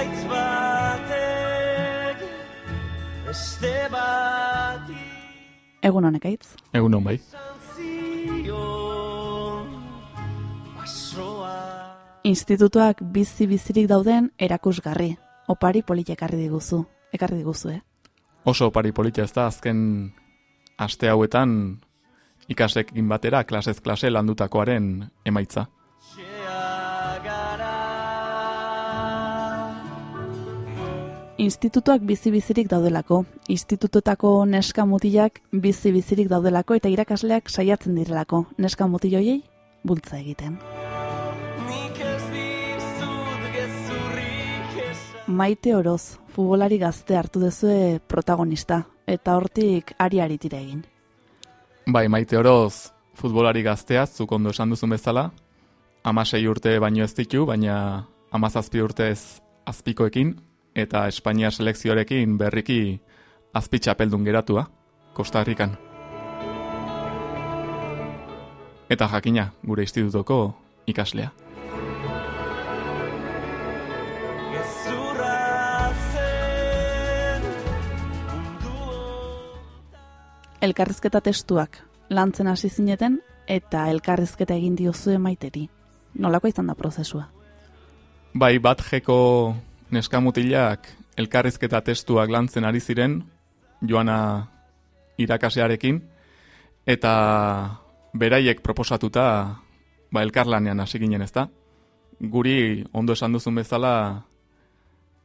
zuaitz batek beste bati Egun honek aitz. Egun hon bai. Institutuak bizi bizirik dauden erakusgarri. Opari politia ekarri diguzu. Ekarri diguzu, eh? Oso opari politia ez da azken aste hauetan ikaslekin batera klasez klase landutakoaren emaitza. Institutuak bizi bizirik daudelako. Institututako neska mutilak bizi bizirik daudelako eta irakasleak saiatzen direlako. Neska mutiloiei bultza egiten. ez Maite oroz, futbolari gazte hartu dezue protagonista, eta hortik ari-ari tira egin. Bai, maite oroz, futbolari gaztea, zuk ondo esan duzun bezala, amasei urte baino ez ditu, baina amazazpi urtez azpikoekin, eta Espainia selekzioarekin berriki azpi txapeldun geratua, Costa Rican. Eta jakina, gure institutoko ikaslea. Elkarrizketa testuak lantzen hasi zineten, eta elkarrizketa egin diozue maiteri. Nolako izan da prozesua? Bai, bat jeko neskamutilak elkarrizketa testuak lantzen ari ziren, joana irakasearekin, eta beraiek proposatuta ba, elkarlanean hasi ginen ezta. Guri ondo esan duzun bezala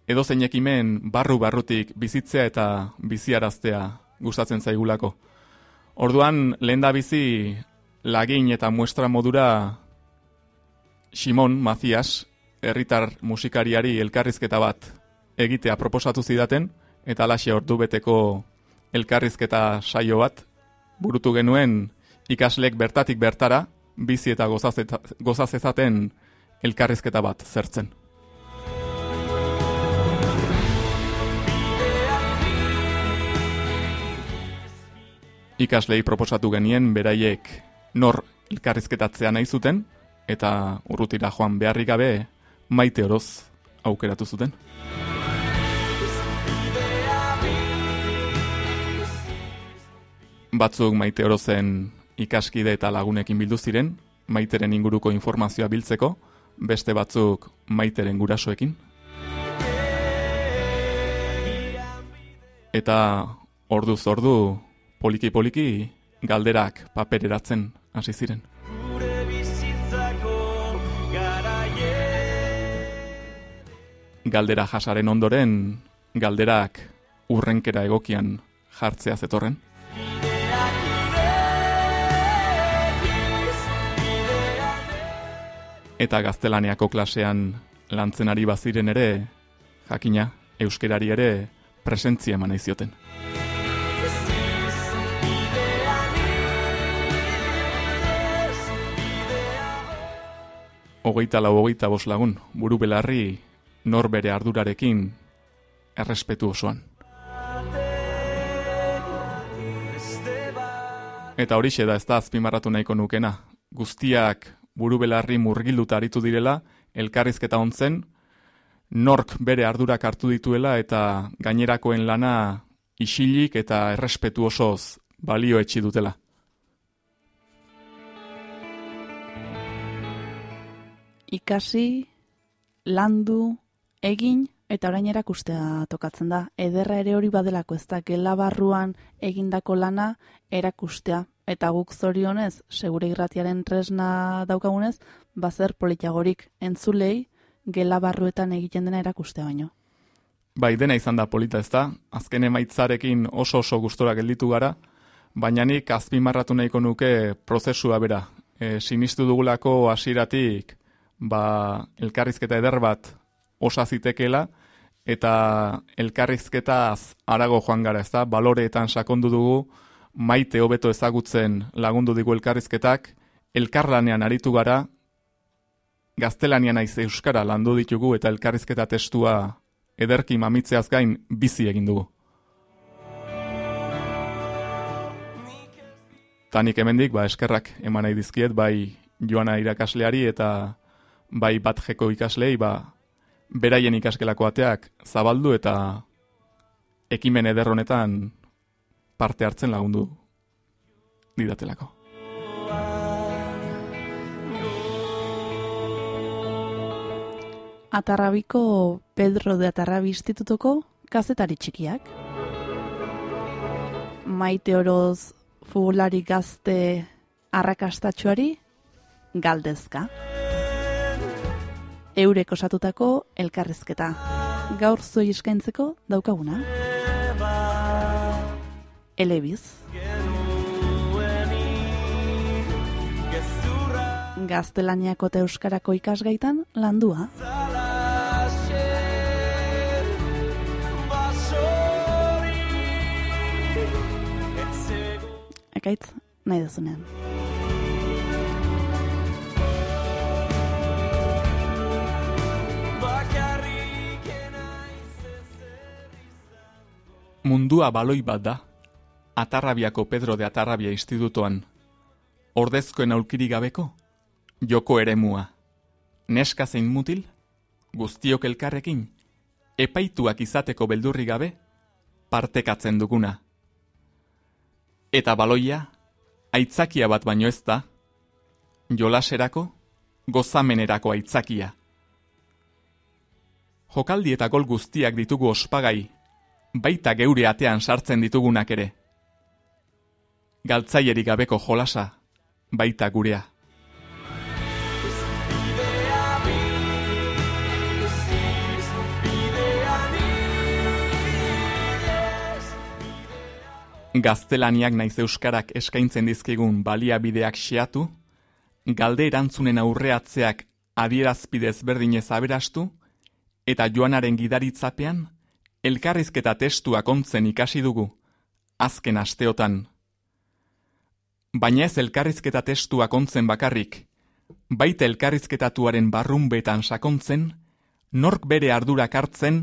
edo ekimen barru-barrutik bizitzea eta biziaraztea gustatzen zaigulako. Orduan, lehen da bizi lagin eta muestra modura Simon Macias, herritar musikariari elkarrizketa bat egitea proposatu zidaten, eta alaxe ordu beteko elkarrizketa saio bat, burutu genuen ikaslek bertatik bertara, bizi eta gozaz eta- gozaz ezaten elkarrizketa bat zertzen. Ikaslei proposatu genien beraiek nor elkarrizketatzea nahi zuten, eta urrutira joan beharrik gabe maite oroz aukeratu zuten. Batzuk maite orozen ikaskide eta lagunekin bildu ziren, maiteren inguruko informazioa biltzeko, beste batzuk maiteren gurasoekin. Eta ordu poliki-poliki galderak papereratzen hasi ziren. Galdera jasaren ondoren, galderak urrenkera egokian jartzea zetorren. Eta gaztelaniako klasean lantzen ari baziren ere, jakina, euskerari ere presentzia eman nahi zioten. Hogeita lau hogeita bos lagun, buru belarri nor bere ardurarekin errespetu osoan. Eta horixe da ez da azpimarratu nahiko nukena. Guztiak buru belarri murgilduta aritu direla, elkarrizketa ontzen, nork bere ardurak hartu dituela eta gainerakoen lana isilik eta errespetu osoz balio etxi dutela. Ikasi, landu, egin, eta orain erakustea tokatzen da. Ederra ere hori badelako ez da, gela barruan egindako lana erakustea. Eta guk zorionez, segure irratiaren tresna daukagunez, bazer politiagorik entzulei gela barruetan egiten dena erakustea baino. Bai, dena izan da polita ez da, azken emaitzarekin oso oso gustora gelditu gara, baina nik azpimarratu nahiko nuke prozesua bera. E, sinistu dugulako hasieratik ba, elkarrizketa eder bat osa zitekela, eta elkarrizketaz arago joan gara ez da, baloreetan sakondu dugu, maite hobeto ezagutzen lagundu digu elkarrizketak, elkarlanean aritu gara, gaztelanian naiz euskara landu ditugu eta elkarrizketa testua ederki mamitzeaz gain bizi egin dugu. Tanik hemendik ba eskerrak eman nahi dizkiet bai Joana irakasleari eta bai bat jeko ikaslei ba beraien ikasgelako ateak zabaldu eta ekimen eder honetan parte hartzen lagundu didatelako. Atarrabiko Pedro de Atarrabi Institutuko kazetari txikiak. Maite oroz futbolari gazte arrakastatxuari galdezka. Eurek osatutako elkarrizketa. Gaur zuei eskaintzeko daukaguna. Elebiz. Gaztelaniako eta euskarako ikasgaitan landua. Ekaitz, nahi dezunean. Mundua baloi bat da, Atarrabiako Pedro de Atarrabia institutoan. Ordezkoen aulkiri gabeko, joko eremua. Neska zein mutil, guztiok elkarrekin, epaituak izateko beldurri gabe, partekatzen duguna. Eta baloia, aitzakia bat baino ez da, jolaserako, gozamenerako aitzakia. Jokaldi eta gol guztiak ditugu ospagai, baita geure atean sartzen ditugunak ere. Galtzaierik gabeko jolasa, baita gurea. Gaztelaniak naiz euskarak eskaintzen dizkigun baliabideak xeatu, galde erantzunen aurreatzeak adierazpidez berdinez aberastu, eta joanaren gidaritzapean, elkarrizketa testuak ontzen ikasi dugu, azken asteotan. Baina ez elkarrizketa testuak ontzen bakarrik, baita elkarrizketatuaren barrunbetan sakontzen, nork bere ardurak hartzen,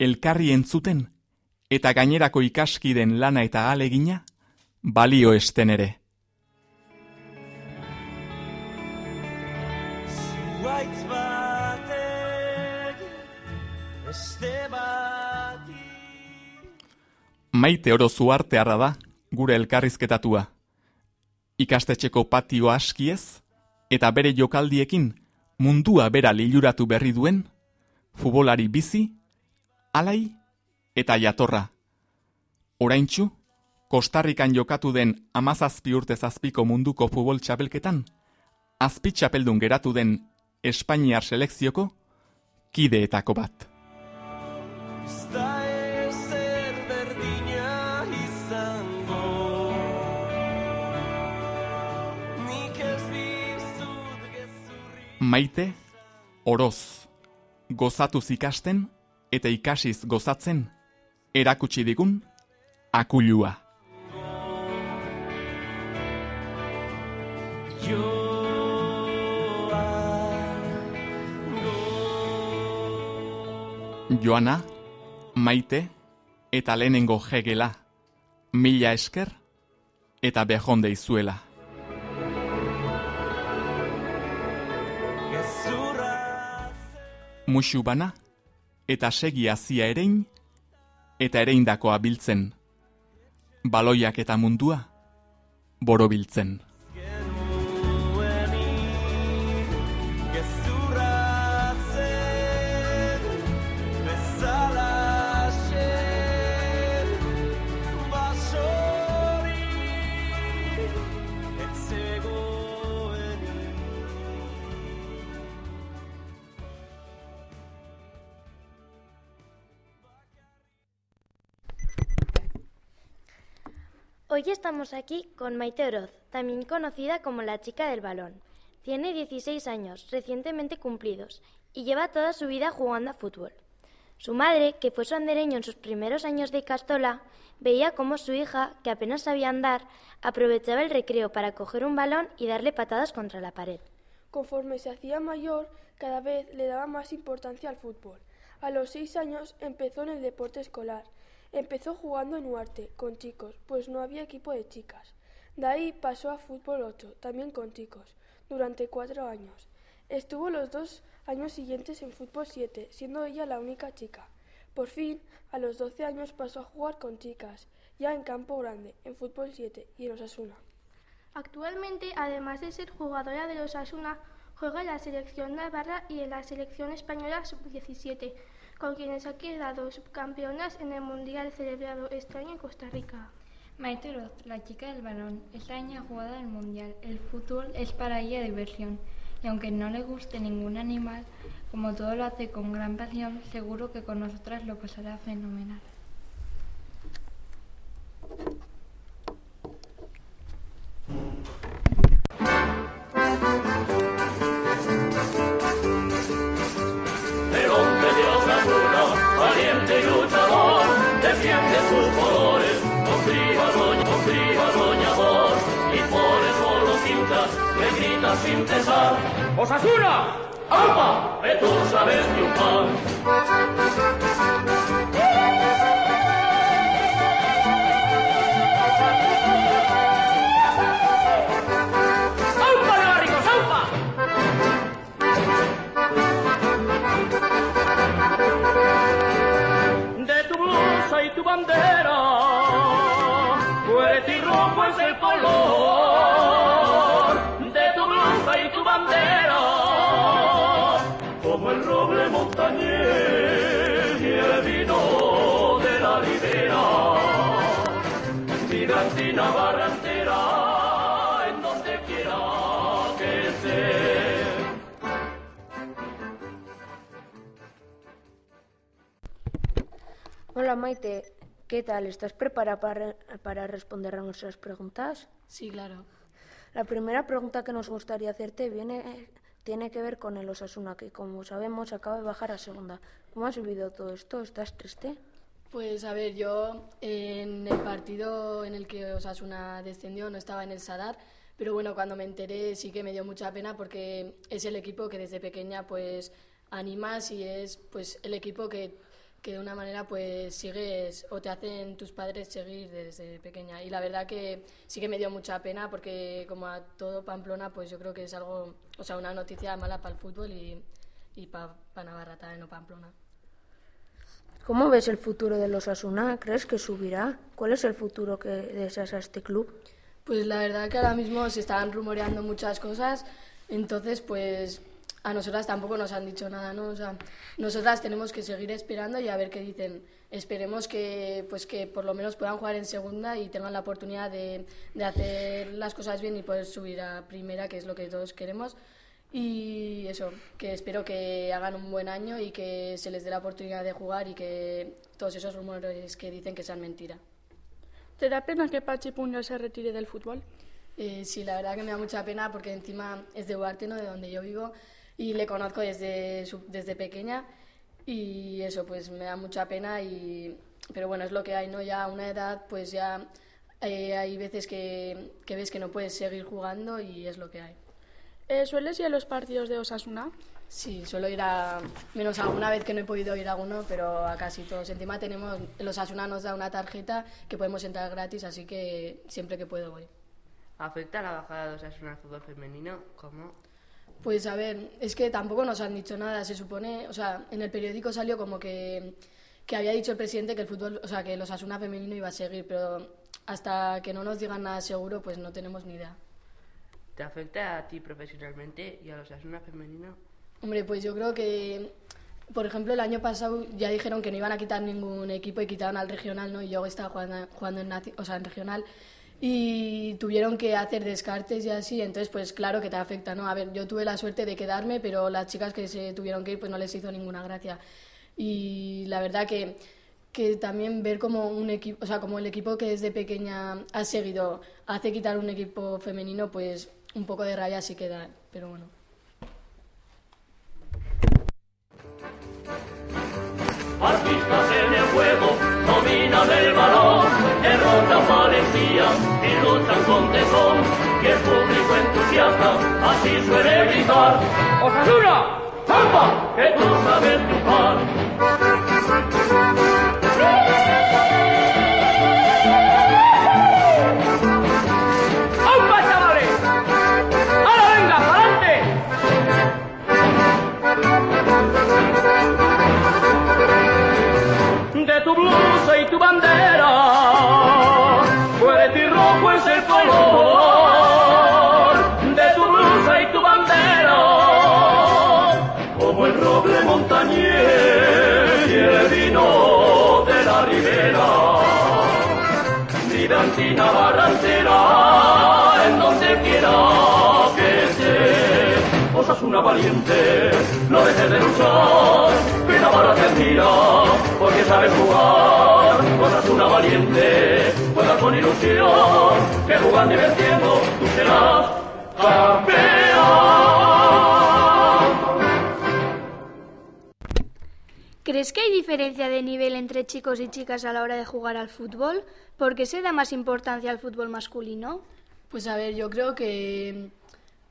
elkarri entzuten, eta gainerako ikaskiden lana eta alegina, balio esten ere. Zuaitz batek Beste Maite oro zuartearra da, gure elkarrizketatua. Ikastetxeko patio askiez, eta bere jokaldiekin mundua bera liluratu berri duen, futbolari bizi, alai eta jatorra. Oraintxu, Kostarrikan jokatu den amazazpi urte zazpiko munduko futbol txapelketan, azpi txapeldun geratu den Espainiar selekzioko kideetako bat. Maite, oroz, gozatuz ikasten eta ikasiz gozatzen, erakutsi digun, akulua. Joana, maite eta lehenengo jegela, mila esker eta behonde izuela. Musu bana eta segi hazia erein eta ereindakoa biltzen. Baloiak eta mundua borobiltzen. Estamos aquí con Maite Oroz, también conocida como la chica del balón. Tiene 16 años, recientemente cumplidos, y lleva toda su vida jugando a fútbol. Su madre, que fue su andereño en sus primeros años de Castola, veía cómo su hija, que apenas sabía andar, aprovechaba el recreo para coger un balón y darle patadas contra la pared. Conforme se hacía mayor, cada vez le daba más importancia al fútbol. A los seis años empezó en el deporte escolar. Empezó jugando en Huarte, con chicos, pues no había equipo de chicas. De ahí pasó a fútbol 8, también con chicos, durante cuatro años. Estuvo los dos años siguientes en fútbol 7, siendo ella la única chica. Por fin, a los 12 años pasó a jugar con chicas, ya en campo grande, en fútbol 7 y en Osasuna. Actualmente, además de ser jugadora de los Asuna, juega en la selección navarra y en la selección española sub-17, con quienes ha quedado subcampeonas en el Mundial celebrado este año en Costa Rica. Maite Roth, la chica del balón, este año ha jugado al mundial. El fútbol es para ella diversión y aunque no le guste ningún animal, como todo lo hace con gran pasión, seguro que con nosotras lo pasará fenomenal. Sin cesar, ¡Osasuna! ¡Alma! Que tú sabes triunfar. Hola Maite, ¿qué tal? ¿Estás preparada para, para responder a nuestras preguntas? Sí, claro. La primera pregunta que nos gustaría hacerte viene, tiene que ver con el Osasuna, que como sabemos acaba de bajar a segunda. ¿Cómo has vivido todo esto? ¿Estás triste? Pues a ver, yo en el partido en el que Osasuna descendió no estaba en el Sadar, pero bueno, cuando me enteré sí que me dio mucha pena porque es el equipo que desde pequeña pues animas y es pues el equipo que, que de una manera pues sigues o te hacen tus padres seguir desde pequeña. Y la verdad que sí que me dio mucha pena porque como a todo Pamplona pues yo creo que es algo, o sea, una noticia mala para el fútbol y, y para Navarra también o Pamplona. ¿Cómo ves el futuro de los Osasuna? ¿Crees que subirá? ¿Cuál es el futuro que deseas a este club? Pues la verdad que ahora mismo se están rumoreando muchas cosas, entonces pues a nosotras tampoco nos han dicho nada, ¿no? O sea, nosotras tenemos que seguir esperando y a ver qué dicen. Esperemos que pues que por lo menos puedan jugar en segunda y tengan la oportunidad de, de hacer las cosas bien y poder subir a primera, que es lo que todos queremos. Y eso, que espero que hagan un buen año y que se les dé la oportunidad de jugar y que todos esos rumores que dicen que sean mentira. ¿Te da pena que Pachi Puño se retire del fútbol? Eh, sí, la verdad que me da mucha pena porque encima es de Huarte, ¿no? de donde yo vivo, y le conozco desde, su- desde pequeña y eso pues me da mucha pena, y, pero bueno, es lo que hay, ¿no? Ya a una edad pues ya eh, hay veces que, que ves que no puedes seguir jugando y es lo que hay. Eh, ¿Sueles ir a los partidos de Osasuna? Sí, suelo ir a, menos alguna vez que no he podido ir a uno, pero a casi todos. Encima tenemos, los Asuna nos da una tarjeta que podemos entrar gratis, así que siempre que puedo voy. ¿Afecta la bajada de Osasuna al fútbol femenino? ¿Cómo? Pues a ver, es que tampoco nos han dicho nada, se supone, o sea, en el periódico salió como que, que había dicho el presidente que el fútbol, o sea, que los Asuna femenino iba a seguir, pero hasta que no nos digan nada seguro, pues no tenemos ni idea. ¿Te afecta a ti profesionalmente y a los Osasuna femenino? Hombre, pues yo creo que, por ejemplo, el año pasado ya dijeron que no iban a quitar ningún equipo y quitaron al regional, ¿no? Y yo estaba jugando, jugando en, o sea, en regional y tuvieron que hacer descartes y así, entonces pues claro que te afecta, ¿no? A ver, yo tuve la suerte de quedarme, pero las chicas que se tuvieron que ir pues no les hizo ninguna gracia. Y la verdad que, que también ver como un equipo, o sea, como el equipo que desde pequeña has seguido hace quitar un equipo femenino, pues un poco de rabia sí queda, pero bueno. Artistas en el juego, dominan el balón, derrotan valentía luchan con tesón. Y el público entusiasta así suele gritar: ¡Osasuna! ¡Alba! Que tú sabes triunfar. Vidantina barrantera, en donde quiera que estés, una valiente, no dejes de luchar, que Navarra te admira, porque sabes jugar, una valiente, juega con ilusión, que jugando y venciendo, tú serás campeón. ¿Crees que hay diferencia de nivel entre chicos y chicas a la hora de jugar al fútbol? ¿Por qué se da más importancia al fútbol masculino? Pues a ver, yo creo que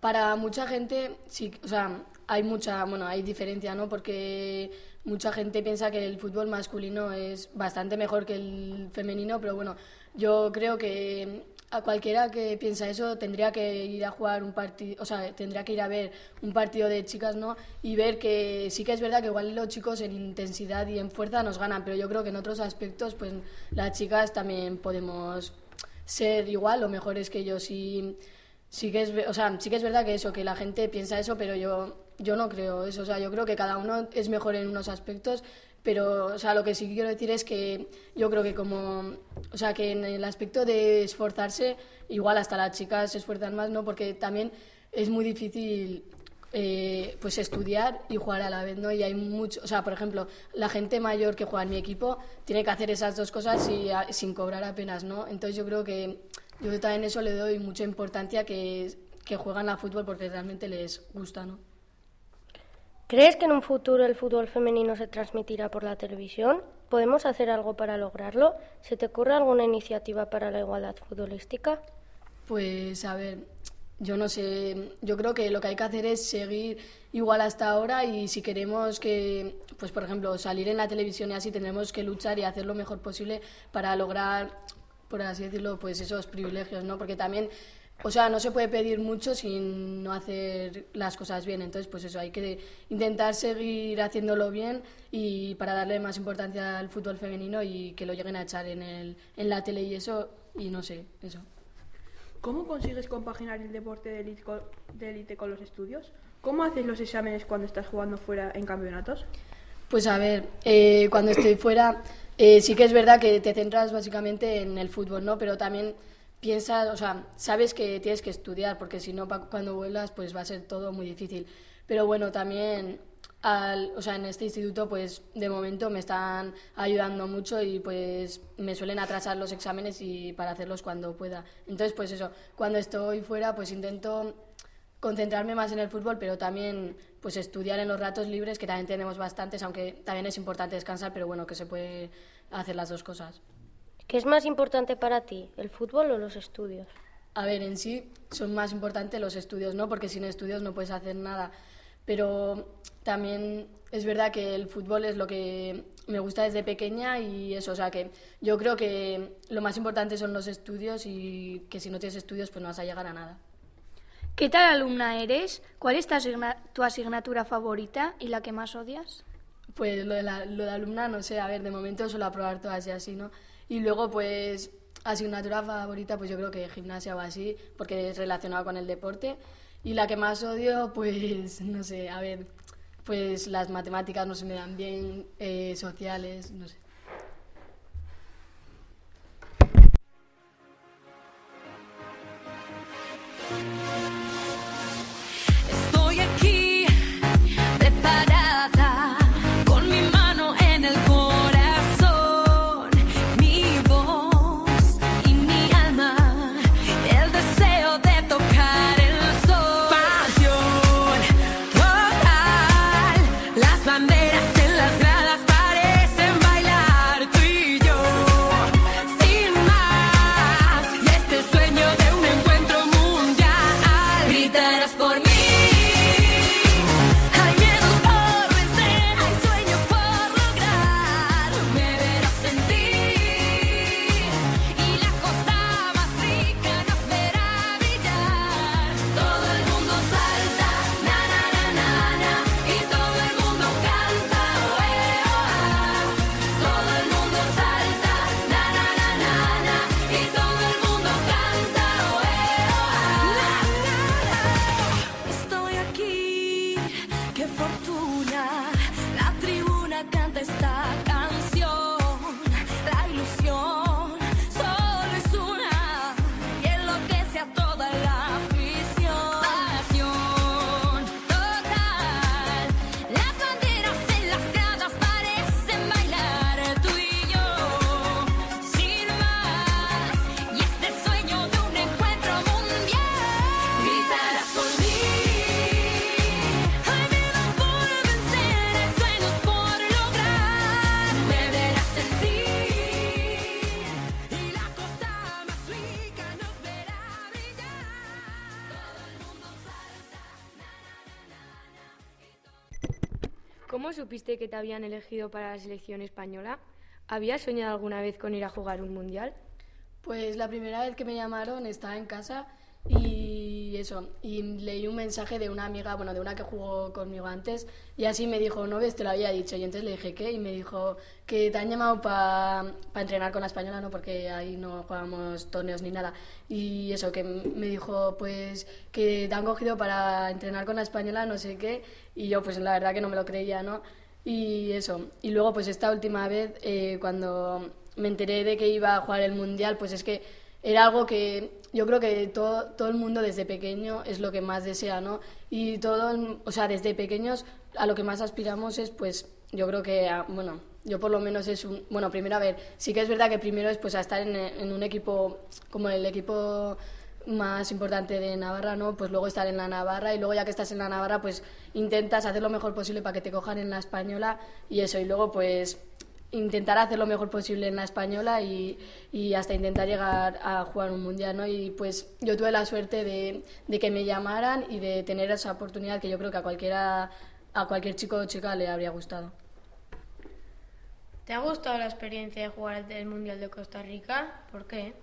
para mucha gente, sí, o sea, hay mucha, bueno, hay diferencia, ¿no? Porque mucha gente piensa que el fútbol masculino es bastante mejor que el femenino, pero bueno, yo creo que a cualquiera que piensa eso tendría que ir a jugar un partido, o sea, tendría que ir a ver un partido de chicas, ¿no? Y ver que sí que es verdad que igual los chicos en intensidad y en fuerza nos ganan, pero yo creo que en otros aspectos, pues las chicas también podemos ser igual o mejores que ellos y sí que es, o sea, sí que es verdad que eso, que la gente piensa eso, pero yo, yo no creo eso. O sea, yo creo que cada uno es mejor en unos aspectos, pero, o sea, lo que sí quiero decir es que yo creo que como, o sea, que en el aspecto de esforzarse, igual hasta las chicas se esfuerzan más, ¿no? Porque también es muy difícil eh, pues estudiar y jugar a la vez, ¿no? Y hay mucho, o sea, por ejemplo, la gente mayor que juega en mi equipo tiene que hacer esas dos cosas y, sin cobrar apenas, ¿no? Entonces yo creo que yo también eso le doy mucha importancia que, que juegan a fútbol porque realmente les gusta, ¿no? ¿Crees que en un futuro el fútbol femenino se transmitirá por la televisión? ¿Podemos hacer algo para lograrlo? ¿Se te ocurre alguna iniciativa para la igualdad futbolística? Pues a ver, yo no sé, yo creo que lo que hay que hacer es seguir igual hasta ahora y si queremos que, pues por ejemplo, salir en la televisión y así, tendremos que luchar y hacer lo mejor posible para lograr por así decirlo, pues esos privilegios, ¿no? Porque también, o sea, no se puede pedir mucho sin no hacer las cosas bien. Entonces, pues eso, hay que intentar seguir haciéndolo bien y para darle más importancia al fútbol femenino y que lo lleguen a echar en, el, en la tele y eso, y no sé, eso. ¿Cómo consigues compaginar el deporte de élite con, los estudios? ¿Cómo haces los exámenes cuando estás jugando fuera en campeonatos? Pues a ver, eh, cuando estoy fuera eh, sí que es verdad que te centras básicamente en el fútbol, ¿no? Pero también piensas, o sea, sabes que tienes que estudiar, porque si no, cuando vuelas, pues va a ser todo muy difícil. Pero bueno, también, al, o sea, en este instituto, pues de momento me están ayudando mucho y pues me suelen atrasar los exámenes y para hacerlos cuando pueda. Entonces, pues eso, cuando estoy fuera, pues intento concentrarme más en el fútbol, pero también pues estudiar en los ratos libres, que también tenemos bastantes, aunque también es importante descansar, pero bueno, que se puede hacer las dos cosas. ¿Qué es más importante para ti, el fútbol o los estudios? A ver, en sí son más importantes los estudios, ¿no? Porque sin estudios no puedes hacer nada. Pero también es verdad que el fútbol es lo que me gusta desde pequeña y eso, o sea que yo creo que lo más importante son los estudios y que si no tienes estudios pues no vas a llegar a nada. ¿Qué tal alumna eres? ¿Cuál es tu asignatura favorita y la que más odias? Pues lo de, la, lo de alumna, no sé, a ver, de momento suelo aprobar todas y así, ¿no? Y luego, pues, asignatura favorita, pues yo creo que gimnasia o así, porque es relacionado con el deporte. Y la que más odio, pues, no sé, a ver, pues las matemáticas no se me dan bien, eh, sociales, no sé. Supiste que te habían elegido para la selección española? ¿Habías soñado alguna vez con ir a jugar un mundial? Pues la primera vez que me llamaron estaba en casa y eso, y leí un mensaje de una amiga, bueno, de una que jugó conmigo antes, y así me dijo, no ves, te lo había dicho, y entonces le dije, ¿qué? Y me dijo que te han llamado para entrenar con la española, ¿no? Porque ahí no jugamos torneos ni nada. Y eso, que me dijo, pues, que te han cogido para entrenar con la española, no sé qué, y yo, pues, la verdad que no me lo creía, ¿no? Y eso, y luego, pues, esta última vez, eh, cuando me enteré de que iba a jugar el Mundial, pues es que era algo que yo creo que todo, todo el mundo desde pequeño es lo que más desea, ¿no? Y todo, o sea, desde pequeños a lo que más aspiramos es, pues, yo creo que, bueno, yo por lo menos es un, bueno, primero a ver, sí que es verdad que primero es pues a estar en, en un equipo como el equipo más importante de Navarra, ¿no? Pues luego estar en la Navarra y luego ya que estás en la Navarra, pues intentas hacer lo mejor posible para que te cojan en la española y eso, y luego pues intentar hacer lo mejor posible en la española y, y, hasta intentar llegar a jugar un mundial, ¿no? Y pues yo tuve la suerte de, de, que me llamaran y de tener esa oportunidad que yo creo que a cualquiera, a cualquier chico o chica le habría gustado. ¿Te ha gustado la experiencia de jugar el mundial de Costa Rica? ¿Por qué?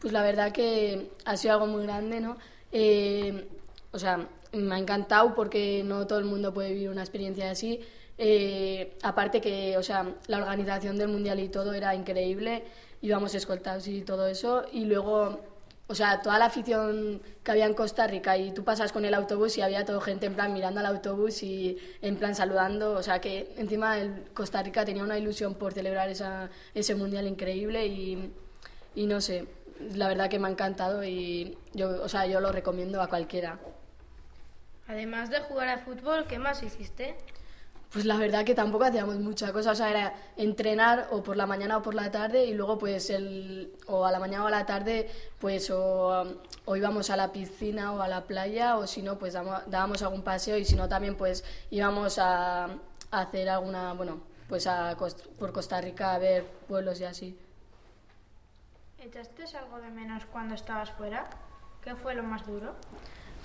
Pues la verdad que ha sido algo muy grande, ¿no? Eh, o sea, me ha encantado porque no todo el mundo puede vivir una experiencia así. Eh, aparte que, o sea, la organización del mundial y todo era increíble, íbamos escoltados y todo eso, y luego, o sea, toda la afición que había en Costa Rica y tú pasas con el autobús y había toda gente en plan mirando al autobús y en plan saludando, o sea, que encima el Costa Rica tenía una ilusión por celebrar esa, ese mundial increíble y, y no sé, la verdad que me ha encantado y yo, o sea, yo lo recomiendo a cualquiera. Además de jugar a fútbol, ¿qué más hiciste? Pues la verdad que tampoco hacíamos mucha cosa, o sea, era entrenar o por la mañana o por la tarde y luego pues el, o a la mañana o a la tarde pues o, o íbamos a la piscina o a la playa o si no pues dábamos, algún paseo y si no también pues íbamos a, a hacer alguna, bueno, pues a, por Costa Rica a ver pueblos y así. ¿Echaste algo de menos cuando estabas fuera? ¿Qué fue lo más duro?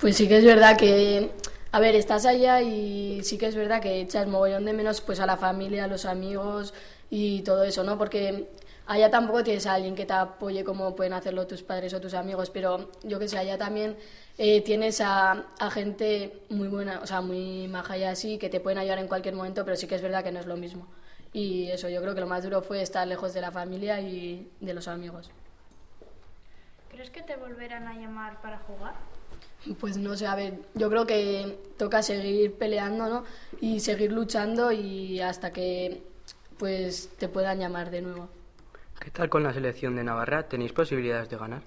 Pues sí que es verdad que, a ver, estás allá y sí que es verdad que echas mogollón de menos pues a la familia, a los amigos y todo eso, ¿no? Porque allá tampoco tienes a alguien que te apoye como pueden hacerlo tus padres o tus amigos, pero yo que sé, allá también eh, tienes a, a, gente muy buena, o sea, muy maja y así, que te pueden ayudar en cualquier momento, pero sí que es verdad que no es lo mismo. Y eso, yo creo que lo más duro fue estar lejos de la familia y de los amigos. ¿Crees que te volverán a llamar para jugar? Pues no sé, a ver, yo creo que toca seguir peleando, ¿no? Y seguir luchando y hasta que pues te puedan llamar de nuevo. ¿Qué tal con la selección de Navarra? ¿Tenéis posibilidades de ganar?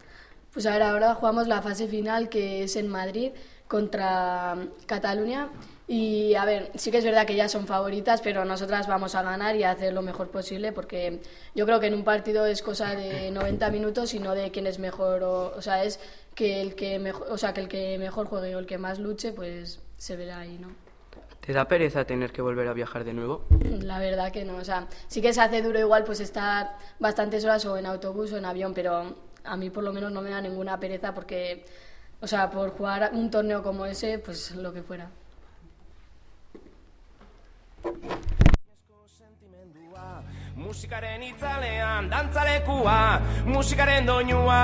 Pues a ver, ahora jugamos la fase final que es en Madrid contra Cataluña y a ver, sí que es verdad que ya son favoritas, pero nosotras vamos a ganar y a hacer lo mejor posible porque yo creo que en un partido es cosa de 90 minutos y no de quién es mejor o, o sea, es que el que mejor, o sea, que el que mejor juegue o el que más luche, pues se verá ahí, ¿no? ¿Te da pereza tener que volver a viajar de nuevo? La verdad que no, o sea, sí que se hace duro igual pues estar bastantes horas o en autobús o en avión, pero a mí por lo menos no me da ninguna pereza porque, o sea, por jugar un torneo como ese, pues lo que fuera. Musikaren itzalean dantzalekua, musikaren doinua.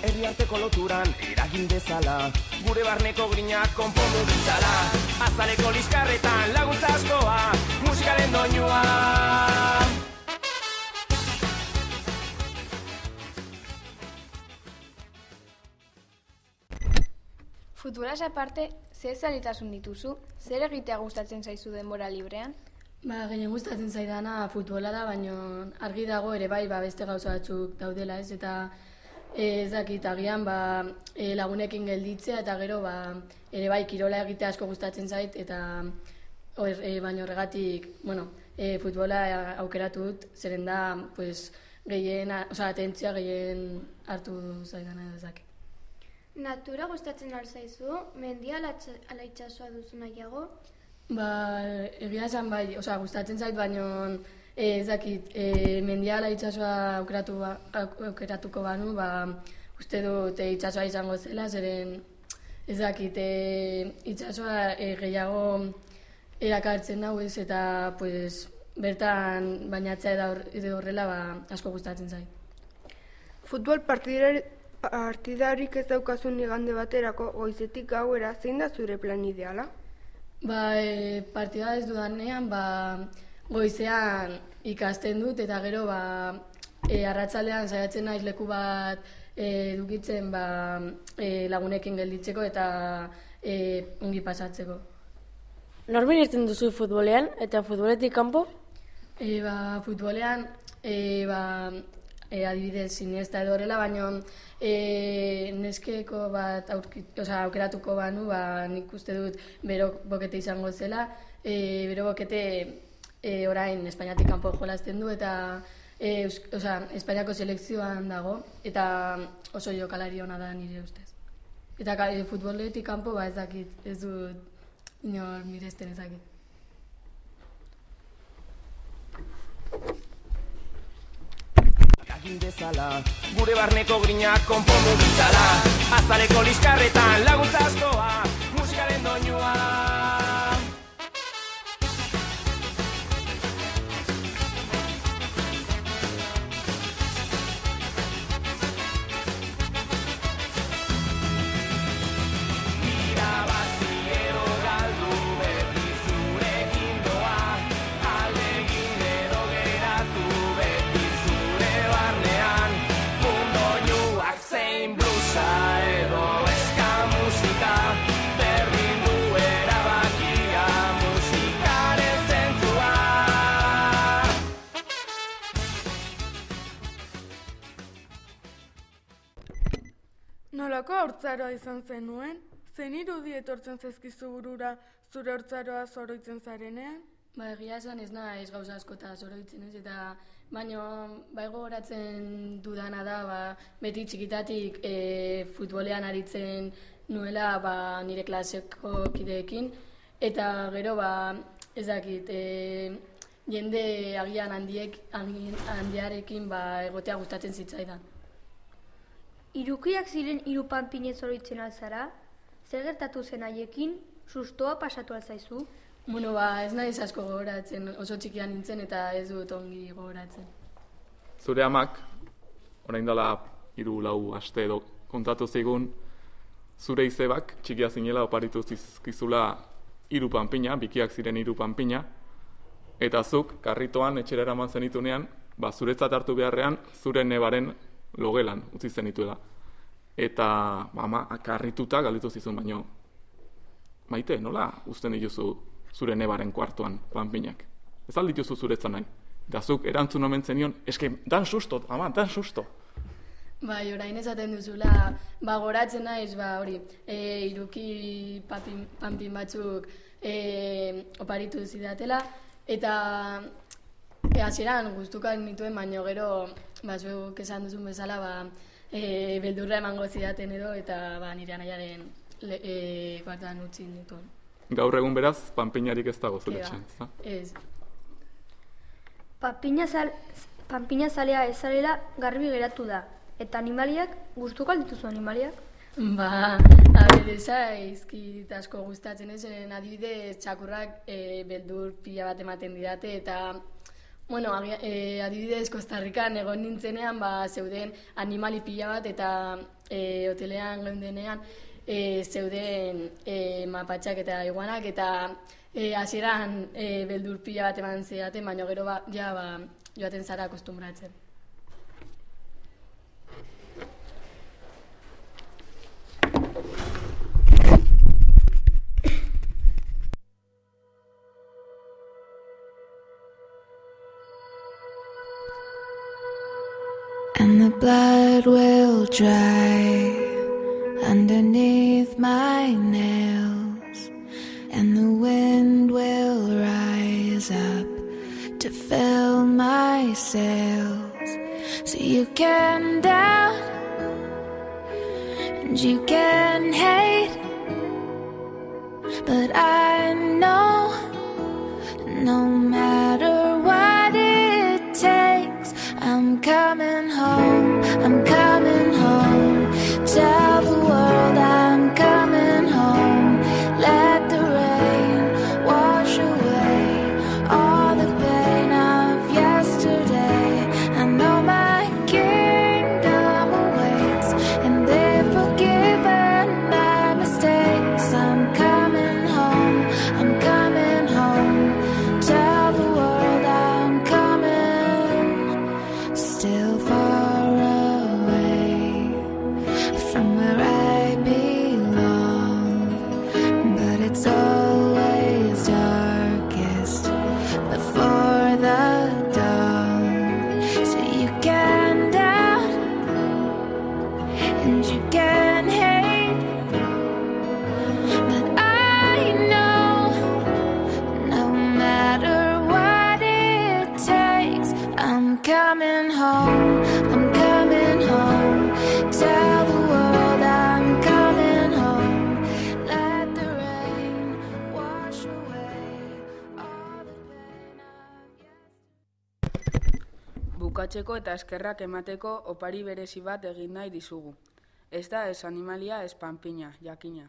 Herriarteko loturan eragin bezala, gure barneko grinak konpondu ditzala. Azaleko liskarretan laguntza askoa, musikaren doinua. Futbolaz aparte, zer zalitasun dituzu? Zer egitea gustatzen zaizu denbora librean? Ba, gehien gustatzen zaidana futbola da, baina argi dago ere bai, ba, beste gauza batzuk daudela ez, eta ez dakit agian ba, e, lagunekin gelditzea, eta gero ba, ere bai kirola egitea asko gustatzen zait, eta or, e, baina horregatik, bueno, e, futbola aukeratu zeren da, pues, gehien, oza, atentzia gehien hartu zaidana ez dakit. Natura gustatzen alzaizu, mendia ala itxasoa duzu nahiago? Ba, egia esan bai, osea, gustatzen zait, baino e, ez dakit, e, mendiala itxasoa aukeratu ba, auk- aukeratuko banu, ba, uste dut e, itxasoa izango zela, zeren ez dakit, e, itxasoa e, gehiago erakartzen dau ez, eta pues, bertan bainatzea edo horrela ba, asko gustatzen zait. Futbol partidari, partidarik ez daukazun igande baterako goizetik gauera zein da zure plan ideala? Ba, e, partida ez dudanean, ba, goizean ikasten dut, eta gero, ba, e, arratzaldean saiatzen naiz leku bat e, dukitzen ba, e, lagunekin gelditzeko eta e, ongi pasatzeko. Normin irten duzu futbolean eta futboletik kanpo? E, ba, futbolean, e, ba, e, adibidez, siniesta edo horrela, baino e, neskeko bat aurki, osea, aukeratuko banu, ba, nik uste dut bero bokete izango zela, e, bero bokete e, orain Espainiatik kanpo jolazten du, eta e, osea, Espainiako selekzioan dago, eta oso jokalari ona da nire ustez. Eta e, futboletik kanpo, ba, ez dakit, ez dut inor miresten ezakit. Eragin dezala, gure barneko grinak konpondu ditzala. Azaleko liskarretan laguntza askoa, musikaren doinua Nolako haurtzaroa izan zenuen? Zein irudi etortzen zaizkizu burura zure haurtzaroa zoroitzen zarenean? Ba, egia esan ez naiz gauza askota zoroitzen ez, eta baino bai gogoratzen dudana da, ba, beti txikitatik e, futbolean aritzen nuela ba, nire klaseko kideekin, eta gero ba, ez dakit, e, jende agian handiek, handiarekin ba, egotea gustatzen zitzaidan. Irukiak ziren hiru panpinez oroitzen alzara, zer gertatu zen haiekin, sustoa pasatu alzaizu? Bueno, ba, ez naiz asko gogoratzen, oso txikian nintzen eta ez dut ongi gogoratzen. Zure amak, orain dela hiru lau aste edo kontatu zigun, zure izebak txikia zinela oparitu zizkizula hiru panpina, bikiak ziren hiru panpina, eta zuk karritoan etxera eraman zenitunean, ba, zuretzat hartu beharrean, zure nebaren logelan utzi zenituela. Eta, ba, ama, karrituta galditu zizun baino, maite, nola uzten dituzu zure nebaren kuartuan panpinak? Ez aldituzu zuretzan nahi. Da zuk erantzun omen zenion, eske, dan susto, ama, dan susto. Bai, orain esaten duzula, ba, goratzen naiz, ba, hori, e, iruki papin, panpin batzuk e, oparitu zidatela, eta e, hasieran gustukan nituen, baino gero, ba, zuek esan duzun bezala, ba, e, beldurra emango zidaten edo, eta ba, nire anaiaren le, e, kuartan utzi nituen. Gaur egun beraz, panpinarik ez dago zure Eba, etxean, ezta? Ez. Panpina, zal, panpina zalea ezarela garbi geratu da. Eta animaliak, gustuko dituzu animaliak? Ba, a ber, ezaizkit asko gustatzen ez, adibidez txakurrak e, beldur pila bat ematen didate, eta, bueno, agia- e, adibidez Kostarrikan egon nintzenean, ba, zeuden animali pila bat, eta e, hotelean geundenean, e, zeuden e, mapatxak eta iguanak, eta e, hasieran e, beldur pila bat eman zidaten, baina gero ba, ja, ba, joaten zara akostumbratzen. And the blood will dry underneath my nails, and the wind will rise up to fill my sails. So you can doubt and you can hate, but I know I'm covered bukatzeko eta eskerrak emateko opari berezi bat egin nahi dizugu. Ez da ez animalia ez panpina, jakina.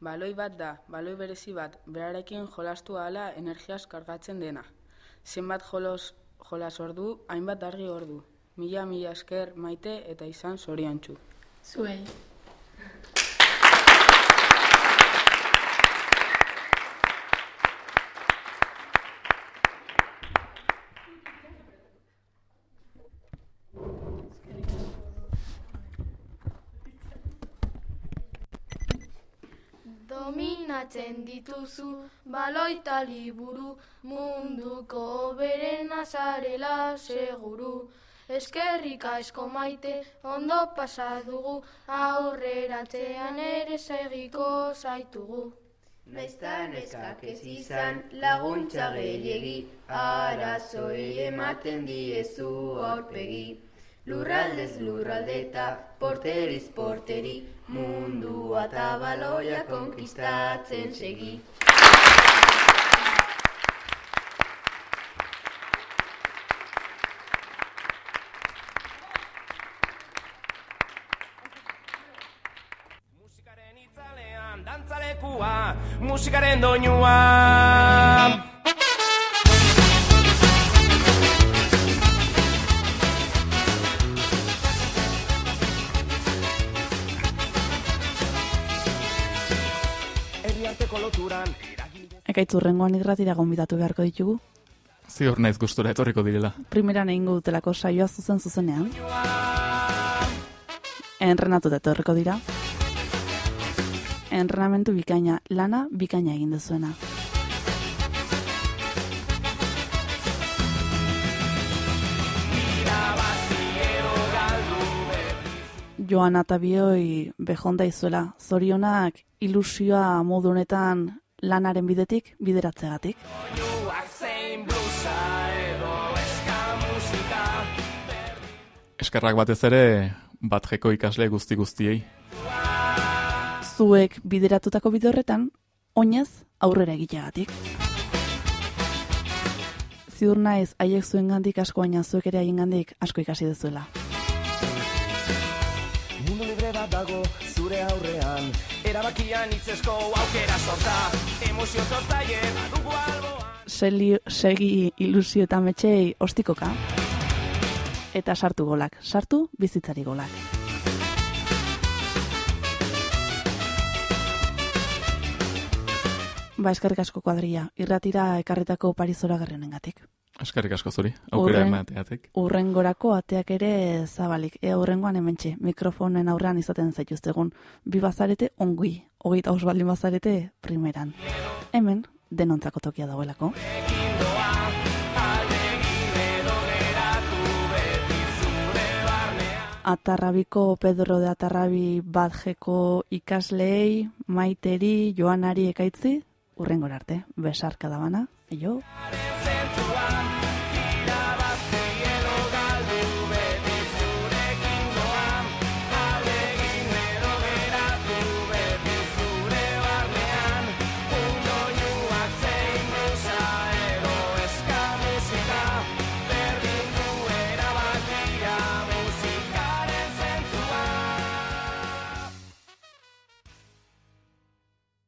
Baloi bat da, baloi berezi bat, berarekin jolastu ahala energiaz kargatzen dena. Zenbat jolos, jolas ordu, hainbat argi ordu. Mila mila esker maite eta izan zoriontsu. Zuei. Dominatzen dituzu baloita liburu munduko beren azarela seguru. Eskerrik asko maite ondo pasa dugu aurreratzean ere segiko zaitugu. Naizta neskak ez izan laguntza gehiegi, arazoi ematen diezu aurpegi. Lurraldez lurraldeta, porteriz porteri, mundua eta baloia konkistatzen segi. Dantzalekua, musikaren doinua. Herriarteko loturan Ekaitz urrengoan irratira gonbidatu beharko ditugu. Ziur naiz gustura etorriko direla. Primeran egingo dutelako saioa zuzen zuzenean. Enrenatu etorriko dira. Entrenamentu bikaina, lana bikaina egin duzuena. Joana eta bioi behonda izuela. Zorionak ilusioa modu honetan lanaren bidetik bideratzegatik. Eskerrak batez ere bat jeko ikasle guzti guztiei. Zuek bideratutako bide horretan, oinez aurrera egiteagatik. Ziur naiz haiek zuengandik asko baina zuek ere haiengandik asko ikasi dezuela. Mundu libre bat dago zure aurrean. Erabakian hitzesko aukera sorta. Emozio sortzaile badugu alboa. Seli, segi ilusio eta metxei ostikoka. Eta sartu golak. Sartu bizitzari golak. Ba, eskerrik asko kuadria. Irratira ekarritako parizora garrenengatik. Eskerrik asko zuri, aukera Urren- emateatek. Urrengorako ateak ere zabalik. Ea urrengoan hementxe, mikrofonen aurrean izaten zaituztegun. Bi bazarete ongi, hogeita os baldin bazarete primeran. Hemen, denontzako tokia dagoelako. Atarrabiko Pedro de Atarrabi badjeko ikasleei, maiteri, joanari ekaitzi, urrengor arte, besarka da bana, jo.